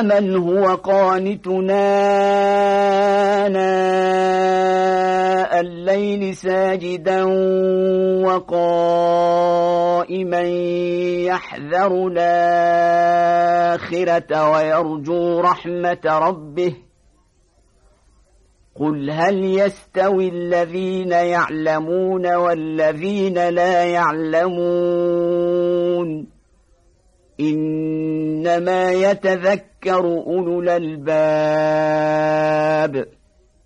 أمن هو قانتنا آناء الليل ساجدا وقائما يحذر الآخرة ويرجو رحمة ربه قل هل يستوي الذين يعلمون والذين لا يعلمون إنما يتذكر أولو الألباب.